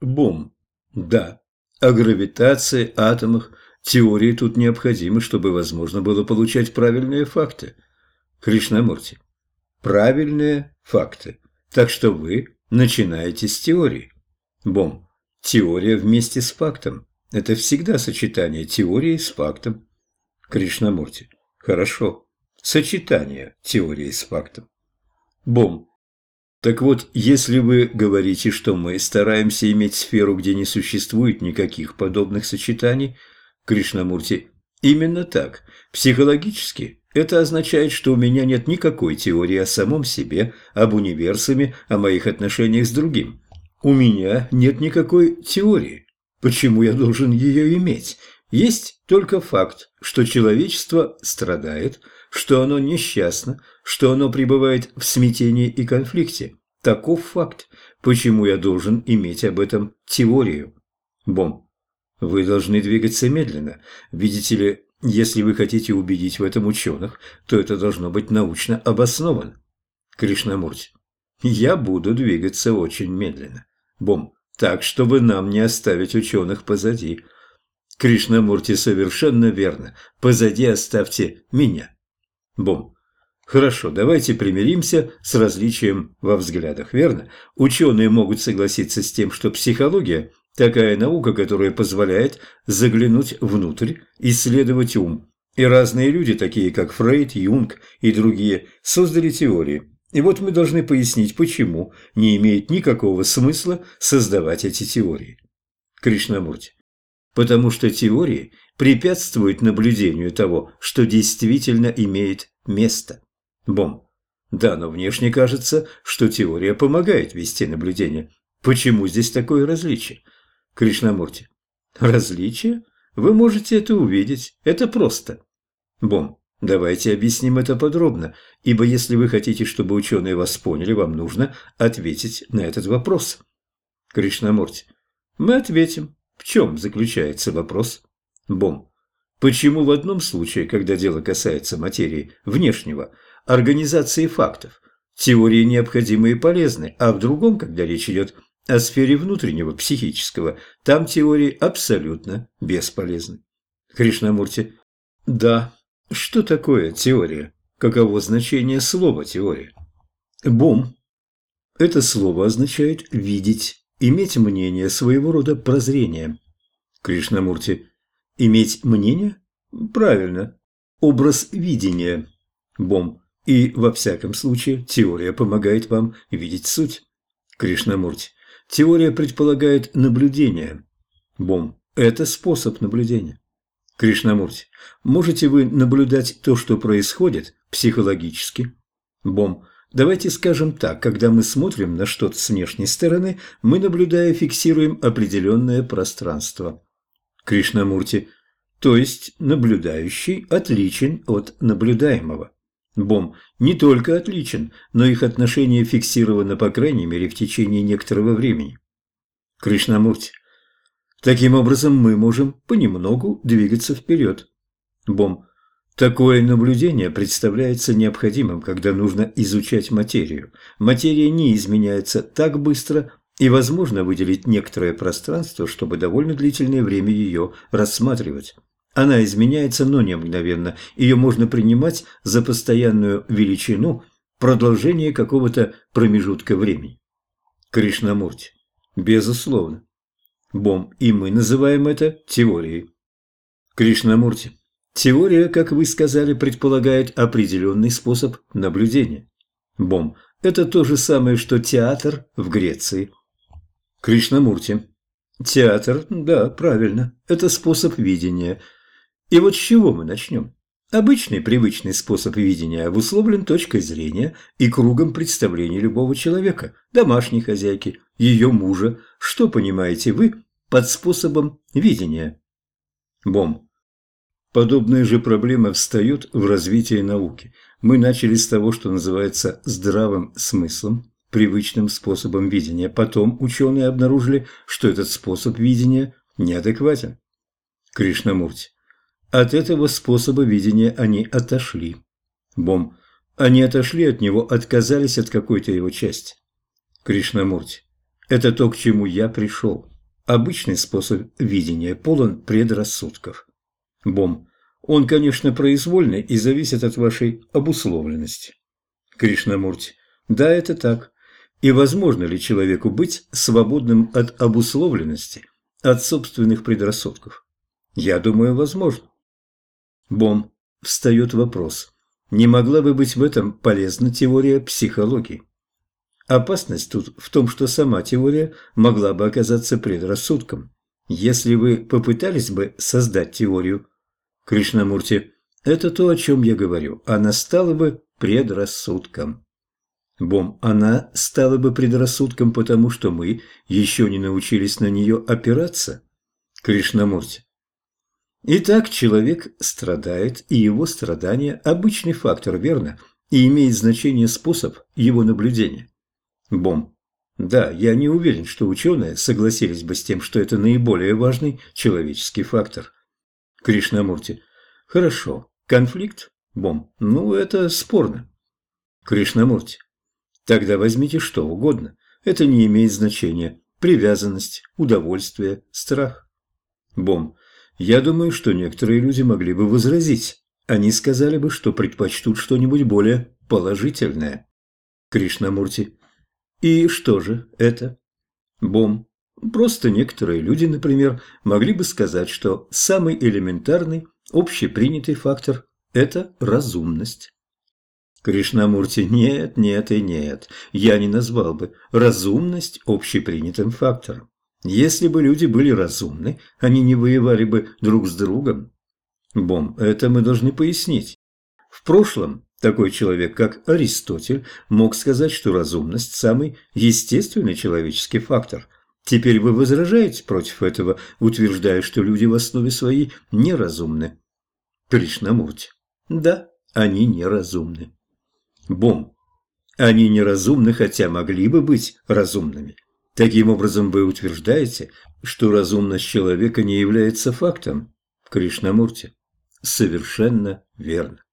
Бом. Да. О гравитации, атомах, теории тут необходимы, чтобы возможно было получать правильные факты. Кришнамурти. Правильные факты. Так что вы начинаете с теории. Бом. Теория вместе с фактом. Это всегда сочетание теории с фактом. Кришнамурти. Хорошо. Сочетание теории с фактом. Бом. Так вот, если вы говорите, что мы стараемся иметь сферу, где не существует никаких подобных сочетаний, Кришнамурти, именно так. Психологически это означает, что у меня нет никакой теории о самом себе, об универсуме, о моих отношениях с другим. У меня нет никакой теории. Почему я должен ее иметь? Есть только факт, что человечество страдает, что оно несчастно, что оно пребывает в смятении и конфликте. Таков факт. Почему я должен иметь об этом теорию? Бом. Вы должны двигаться медленно. Видите ли, если вы хотите убедить в этом ученых, то это должно быть научно обосновано. Кришнамурти. Я буду двигаться очень медленно. Бом. Так, чтобы нам не оставить ученых позади. Кришнамурти совершенно верно. Позади оставьте меня. Бом. Хорошо, давайте примиримся с различием во взглядах, верно? Ученые могут согласиться с тем, что психология – такая наука, которая позволяет заглянуть внутрь, исследовать ум. И разные люди, такие как Фрейд, Юнг и другие, создали теории. И вот мы должны пояснить, почему не имеет никакого смысла создавать эти теории. Кришнамурти. Потому что теории препятствуют наблюдению того, что действительно имеет место. Бом. Да, но внешне кажется, что теория помогает вести наблюдение. Почему здесь такое различие? Кришнамурти. Различие? Вы можете это увидеть. Это просто. Бом. Давайте объясним это подробно, ибо если вы хотите, чтобы ученые вас поняли, вам нужно ответить на этот вопрос. Кришнамурти. Мы ответим. В чем заключается вопрос? Бом. Почему в одном случае, когда дело касается материи внешнего, организации фактов, теории необходимы и полезны, а в другом, когда речь идет о сфере внутреннего, психического, там теории абсолютно бесполезны? Кришнамурти. Да. Что такое теория? Каково значение слова «теория»? Бом. Это слово означает «видеть», иметь мнение, своего рода прозрение. Кришнамурти. Иметь мнение? Правильно. Образ видения. Бом. И, во всяком случае, теория помогает вам видеть суть. Кришнамурти. Теория предполагает наблюдение. Бом. Это способ наблюдения. Кришнамурти. Можете вы наблюдать то, что происходит, психологически? Бом. Давайте скажем так, когда мы смотрим на что-то с внешней стороны, мы, наблюдая, фиксируем определенное пространство. Кришнамурти, то есть наблюдающий отличен от наблюдаемого. Бом не только отличен, но их отношение фиксировано, по крайней мере, в течение некоторого времени. Кришнамурти, таким образом мы можем понемногу двигаться вперед. Бом, такое наблюдение представляется необходимым, когда нужно изучать материю. Материя не изменяется так быстро, и возможно выделить некоторое пространство, чтобы довольно длительное время ее рассматривать. Она изменяется, но не мгновенно. Ее можно принимать за постоянную величину продолжение какого-то промежутка времени. Кришнамурти. Безусловно. Бом. И мы называем это теорией. Кришнамурти. Теория, как вы сказали, предполагает определенный способ наблюдения. Бом. Это то же самое, что театр в Греции. Кришнамурти. Театр, да, правильно, это способ видения. И вот с чего мы начнем? Обычный привычный способ видения обусловлен точкой зрения и кругом представлений любого человека, домашней хозяйки, ее мужа. Что понимаете вы под способом видения? Бом. Подобные же проблемы встают в развитии науки. Мы начали с того, что называется здравым смыслом, привычным способом видения. Потом ученые обнаружили, что этот способ видения неадекватен. Кришнамурти. От этого способа видения они отошли. Бом. Они отошли от него, отказались от какой-то его части. Кришнамурти. Это то, к чему я пришел. Обычный способ видения полон предрассудков. Бом. Он, конечно, произвольный и зависит от вашей обусловленности. Кришнамурти. Да, это так. И возможно ли человеку быть свободным от обусловленности, от собственных предрассудков? Я думаю, возможно. Бом. Встает вопрос. Не могла бы быть в этом полезна теория психологии? Опасность тут в том, что сама теория могла бы оказаться предрассудком. Если вы попытались бы создать теорию, Кришнамурти, это то, о чем я говорю, она стала бы предрассудком. Бом, она стала бы предрассудком, потому что мы еще не научились на нее опираться? Кришнамурти. Итак, человек страдает, и его страдание – обычный фактор, верно? И имеет значение способ его наблюдения. Бом. Да, я не уверен, что ученые согласились бы с тем, что это наиболее важный человеческий фактор. Кришнамурти. Хорошо. Конфликт? Бом. Ну, это спорно. Кришнамурти. Тогда возьмите что угодно. Это не имеет значения. Привязанность, удовольствие, страх. Бом. Я думаю, что некоторые люди могли бы возразить. Они сказали бы, что предпочтут что-нибудь более положительное. Кришнамурти. И что же это? Бом. Просто некоторые люди, например, могли бы сказать, что самый элементарный, общепринятый фактор – это разумность. Кришнамурти, нет, нет и нет. Я не назвал бы разумность общепринятым фактором. Если бы люди были разумны, они не воевали бы друг с другом. Бом, это мы должны пояснить. В прошлом такой человек, как Аристотель, мог сказать, что разумность – самый естественный человеческий фактор. Теперь вы возражаете против этого, утверждая, что люди в основе своей неразумны. Кришнамурти. Да, они неразумны. Бом. Они неразумны, хотя могли бы быть разумными. Таким образом, вы утверждаете, что разумность человека не является фактом? Кришнамурти. Совершенно верно.